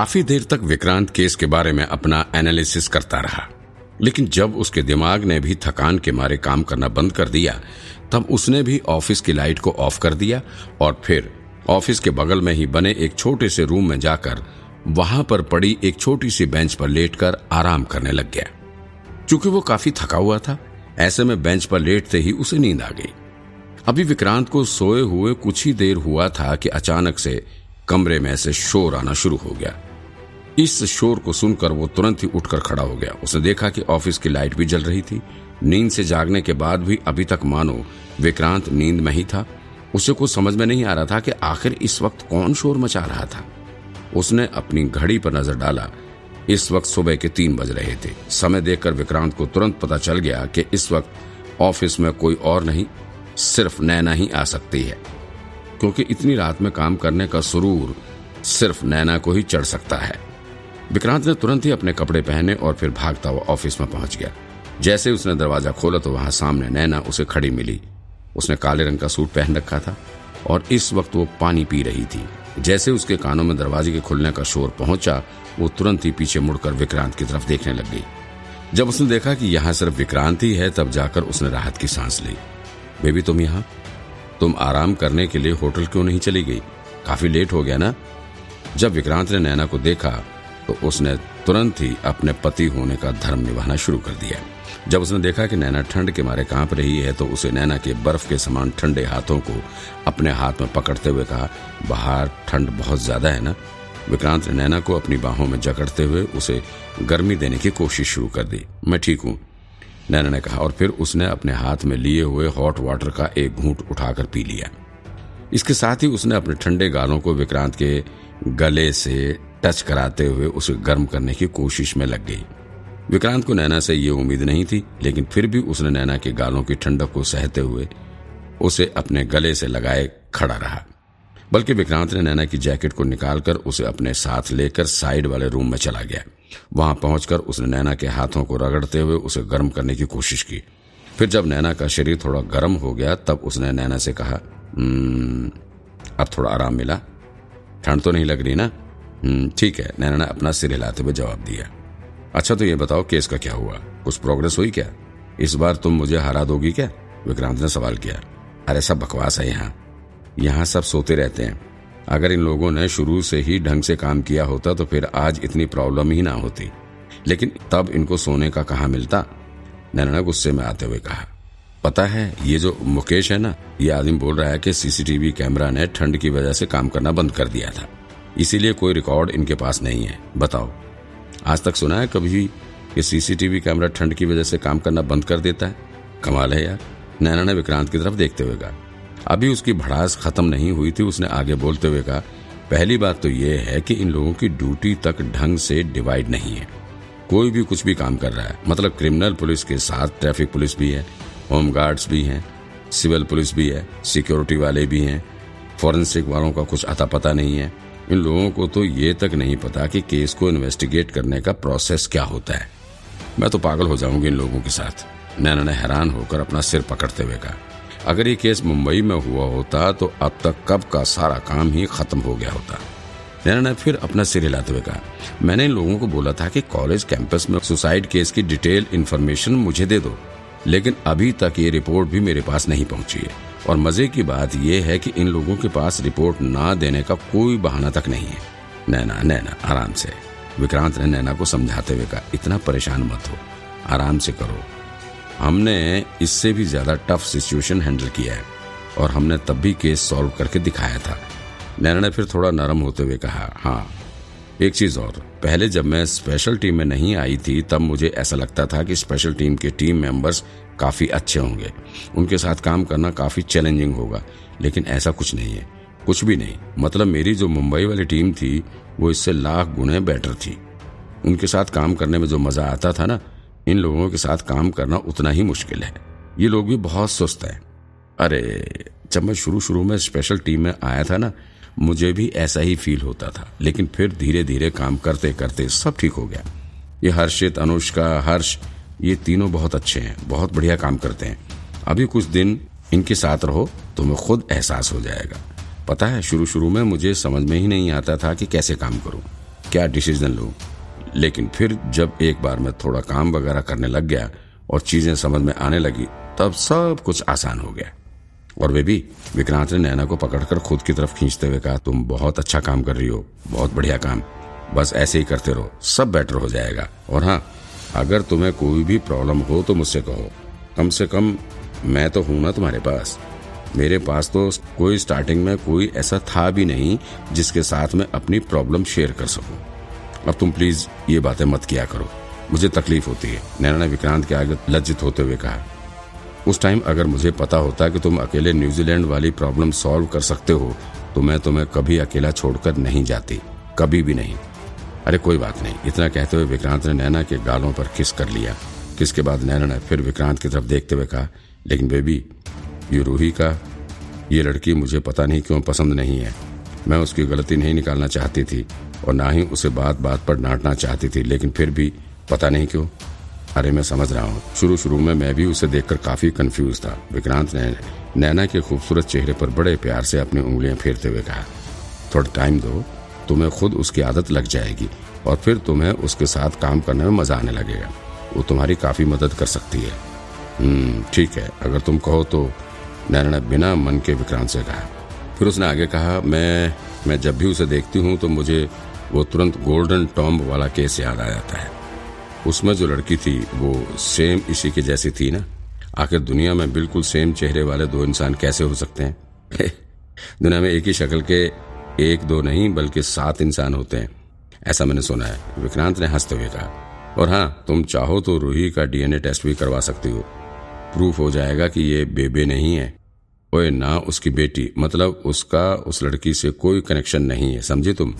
काफ़ी देर तक विक्रांत केस के बारे में अपना एनालिसिस करता रहा। लेकिन जब उसके दिमाग ने भी थकान के मारे काम करना बंद कर दिया, तब उसने भी ऑफ़िस की लाइट को ऑफ़ कर दिया और फिर ऑफ़िस के बगल में ही बने एक छोटे से रूम में जाकर वहाँ पर पड़ी एक छोटी सी बेंच पर लेटकर आराम करने लग गया। चूँकि वो काफ़ी थका हुआ था, ऐसे में बेंच पर लेटते ही उसे नींद आ गई। अभी विक्रांत को सोए हुए कुछ ही देर हुआ था कि अचानक से कमरे में से शोर आना शुरू हो गया। इस शोर को सुनकर वो तुरंत ही उठकर खड़ा हो गया। उसने देखा कि ऑफ़िस की लाइट भी जल रही थी। नींद से जागने के बाद भी अभी तक मानो विक्रांत नींद में ही था। उसे कुछ समझ में नहीं आ रहा था कि आखिर इस वक्त कौन शोर मचा रहा था। उसने अपनी घड़ी पर नज़र डाला। इस वक्त सुबह के तीन बज रहे थे। समय देखकर विक्रांत को तुरंत पता चल गया कि इस वक्त ऑफ़िस में कोई और नहीं, सिर्फ़ नैना ही आ सकती है। क्योंकि इतनी रात में काम करने का सुरूर सिर्फ़ नैना को ही चढ़ सकता है। विक्रांत ने तुरंत ही अपने कपड़े पहने और फिर भागता हुआ ऑफ़िस में पहुँच गया। जैसे उसने दरवाज़ा खोला तो वहाँ सामने नैना उसे खड़ी मिली। उसने काले रंग का सूट पहन रखा था और इस वक्त वो पानी पी रही थी। जैसे उसके कानों में दरवाजे के खुलने का शोर पहुँचा, वो तुरंत ही पीछे मुड़कर विक्रांत की तरफ़ देखने लग गई। जब उसने देखा कि यहाँ सिर्फ़ विक्रांत ही है, तब जाकर उसने राहत की सांस ली। बेबी, तुम यहाँ? तुम आराम करने के लिए होटल क्यों नहीं चली गई? काफ़ी लेट हो गया ना? जब विक्रांत ने नैना को देखा तो उसने तुरंत ही अपने पति होने का धर्म निभाना शुरू कर दिया। जब उसने देखा कि नैना ठंड के मारे काँप रही है तो उसे नैना के बर्फ़ के समान ठंडे हाथों को अपने हाथ में पकड़ते हुए कहा, बाहर ठंड बहुत ज़्यादा है ना? विक्रांत ने नैना को अपनी बाहों में जकड़ते हुए उसे गर्मी देने की कोशिश शुरू कर दी। मैं ठीक हूँ, नैना ने कहा, और फिर उसने अपने हाथ में लिए हुए हॉट वाटर का एक घूंट उठाकर पी लिया। इसके साथ ही उसने अपने ठंडे गालों को विक्रांत के गले से टच कराते हुए उसे गर्म करने की कोशिश में लग गई। विक्रांत को नैना से ये उम्मीद नहीं थी, लेकिन फिर भी उसने नैना के गालों की ठंडक को सहते हुए उसे अपने गले से लगाए खड़ा रहा। बल्कि विक्रांत ने नैना की जैकेट को निकालकर उसे अपने साथ लेकर साइड वाले रूम में चला गया। वहाँ पहुंचकर उसने नैना के हाथों को रगड़ते हुए उसे गर्म करने की कोशिश की। फिर जब नैना का शरीर थोड़ा गर्म हो गया, तब उसने नैना से कहा अब थोड़ा आराम मिला। ठंड तो नहीं लग रही ना? ठीक है, नैना ने अपना सिर हिलाते हुए जवाब दिया। अच्छा तो ये बताओ, केस का क्या हुआ? कुछ प्रोग्रेस हुई क्या? इस बार तुम मुझे हरा दोगी क्या? विक्रांत ने सवाल किया। अरे, सब बकवास है यहाँ। यहाँ सब सोते रहते हैं। अगर इन लोगों ने शुरू से ही ढंग से काम किया होता तो फिर आज इतनी प्रॉब्लम ही ना होती। लेकिन तब इनको सोने का कहा मिलता? नैना गुस्से में आते हुए कहा। पता है, ये जो मुकेश है ना, ये आदमी बोल रहा है कि सीसीटीवी कैमरा ने ठंड की वजह से काम करना बंद कर दिया था। इसीलिए कोई रिकॉर्ड इनके पास नहीं है। बताओ, आज तक सुना है कभी कि सीसीटीवी कैमरा ठंड की वजह से काम करना बंद कर देता है? कमाल है यार। नैना ने विक्रांत की तरफ़ देखते हुए कहा, अभी उसकी भड़ास खत्म नहीं हुई थी, उसने आगे बोलते हुए कहा, पहली बात तो ये है कि इन लोगों की ड्यूटी तक ढंग से डिवाइड नहीं है। कोई भी कुछ भी काम कर रहा है मतलब क्रिमिनल पुलिस के साथ, ट्रैफ़िक पुलिस भी है होम गार्ड्स भी हैं, सिविल पुलिस भी है, सिक्योरिटी वाले भी हैं, फॉरेंसिक वालों का कुछ अता पता नहीं है। इन लोगों को तो ये तक नहीं पता कि केस को इन्वेस्टिगेट करने का प्रोसेस क्या होता है। मैं तो पागल हो जाऊँगी इन लोगों के साथ। नैना ने हैरान होकर अपना सिर पकड़ते हुए कहा, अगर ये केस मुंबई में हुआ होता तो अब तक कब का सारा काम ही खत्म हो गया होता? नैना ने फिर अपना सिर हिलाते हुए कहा, मैंने इन लोगों को बोला था कि कॉलेज कैंपस में सुसाइड केस की डिटेल इन्फॉर्मेशन मुझे दे दो। लेकिन अभी तक ये रिपोर्ट भी मेरे पास नहीं पहुँची। है और मज़े की बात यह है कि इन लोगों के पास रिपोर्ट ना देने का कोई बहाना तक नहीं है। नैना नैना, आराम से। विक्रांत ने नैना को समझाते हुए कहा, इतना परेशान मत हो। आराम से करो। हमने इससे भी ज़्यादा टफ सिचुएशन हैंडल किया है। और हमने तब भी केस सॉल्व करके दिखाया था। नैना ने फिर थोड़ा नरम होते हुए कहा हाँ एक चीज़ और, पहले जब मैं स्पेशल टीम में नहीं आई थी, तब मुझे ऐसा लगता था कि स्पेशल टीम के टीम मेंबर्स काफ़ी अच्छे होंगे। उनके साथ काम करना काफ़ी चैलेंजिंग होगा, लेकिन ऐसा कुछ नहीं है। कुछ भी नहीं मतलब मेरी जो मुंबई वाली टीम थी, वो इससे लाख गुने बेटर थी। उनके साथ काम करने में जो मज़ा आता था ना, इन लोगों के साथ काम करना उतना ही मुश्किल है। ये लोग भी बहुत सुस्त है। अरे, जब मैं शुरू शुरू में स्पेशल टीम में आया था ना मुझे भी ऐसा ही फील होता था। लेकिन फिर धीरे धीरे काम करते करते सब ठीक हो गया। ये हर्षित, अनुष्का, हर्ष, ये तीनों बहुत अच्छे हैं, बहुत बढ़िया काम करते हैं। अभी कुछ दिन इनके साथ रहो तो मैं खुद एहसास हो जाएगा। पता है शुरू शुरू में मुझे समझ में ही नहीं आता था कि कैसे काम करूँ, क्या डिसीज़न लूँ। लेकिन फिर जब एक बार मैं थोड़ा काम वगैरह करने लग गया और चीज़ें समझ में आने लगी, तब सब कुछ आसान हो गया। और वे भी, विक्रांत ने नैना को पकड़कर खुद की तरफ़ खींचते हुए कहा, तुम बहुत अच्छा काम कर रही हो, बहुत बढ़िया काम। बस ऐसे ही करते रहो, सब बेटर हो जाएगा। और हाँ अगर तुम्हें कोई भी प्रॉब्लम हो तो मुझसे कहो। कम से कम, मैं तो हूँ ना तुम्हारे पास। मेरे पास तो कोई स्टार्टिंग में कोई ऐसा था भी नहीं, जिसके साथ मैं अपनी प्रॉब्लम शेयर कर सकूँ। अब तुम प्लीज़ ये बातें मत किया करो। मुझे तकलीफ़ होती है। नैना ने विक्रांत के आगे लज्जित होते हुए कहा उस टाइम अगर मुझे पता होता कि तुम अकेले न्यूजीलैंड वाली प्रॉब्लम सॉल्व कर सकते हो तो मैं तुम्हें कभी अकेला छोड़कर नहीं जाती, कभी भी नहीं। अरे कोई बात नहीं, इतना कहते हुए विक्रांत ने नैना के गालों पर किस कर लिया। किसके बाद नैना ने फिर विक्रांत की तरफ़ देखते हुए कहा, लेकिन बेबी ये रूही का, ये लड़की मुझे पता नहीं क्यों पसंद नहीं है। मैं उसकी गलती नहीं निकालना चाहती थी और ना ही उसे बात बात पर डांटना चाहती थी, लेकिन फिर भी पता नहीं क्यों। अरे मैं समझ रहा हूँ। शुरू शुरू में मैं भी उसे देखकर काफ़ी कंफ्यूज था। विक्रांत ने नैना के खूबसूरत चेहरे पर बड़े प्यार से अपनी उंगलियाँ फेरते हुए कहा, थोड़ा टाइम दो, तुम्हें खुद उसकी आदत लग जाएगी और फिर तुम्हें उसके साथ काम करने में मज़ा आने लगेगा। वो तुम्हारी काफ़ी मदद कर सकती है। हम्म ठीक है, अगर तुम कहो तो नैना ने बिना मन के विक्रांत से कहा। फिर उसने आगे कहा, मैं मैं जब भी उसे देखती हूँ तो मुझे वो तुरंत गोल्डन टॉम्ब वाला केस याद आ जाता है। उसमें जो लड़की थी, वो सेम इसी के जैसी थी ना? आखिर दुनिया में बिल्कुल सेम चेहरे वाले दो इंसान कैसे हो सकते हैं? दुनिया में एक ही शक्ल के एक दो नहीं, बल्कि सात इंसान होते हैं। ऐसा मैंने सुना है। विक्रांत ने हँसते हुए कहा, और हाँ तुम चाहो तो रूही का डीएनए टेस्ट भी करवा सकती हो। प्रूफ हो जाएगा कि ये बेबे नहीं है। ओए, ना उसकी बेटी मतलब उसका, उस लड़की से कोई कनेक्शन नहीं है, समझे तुम?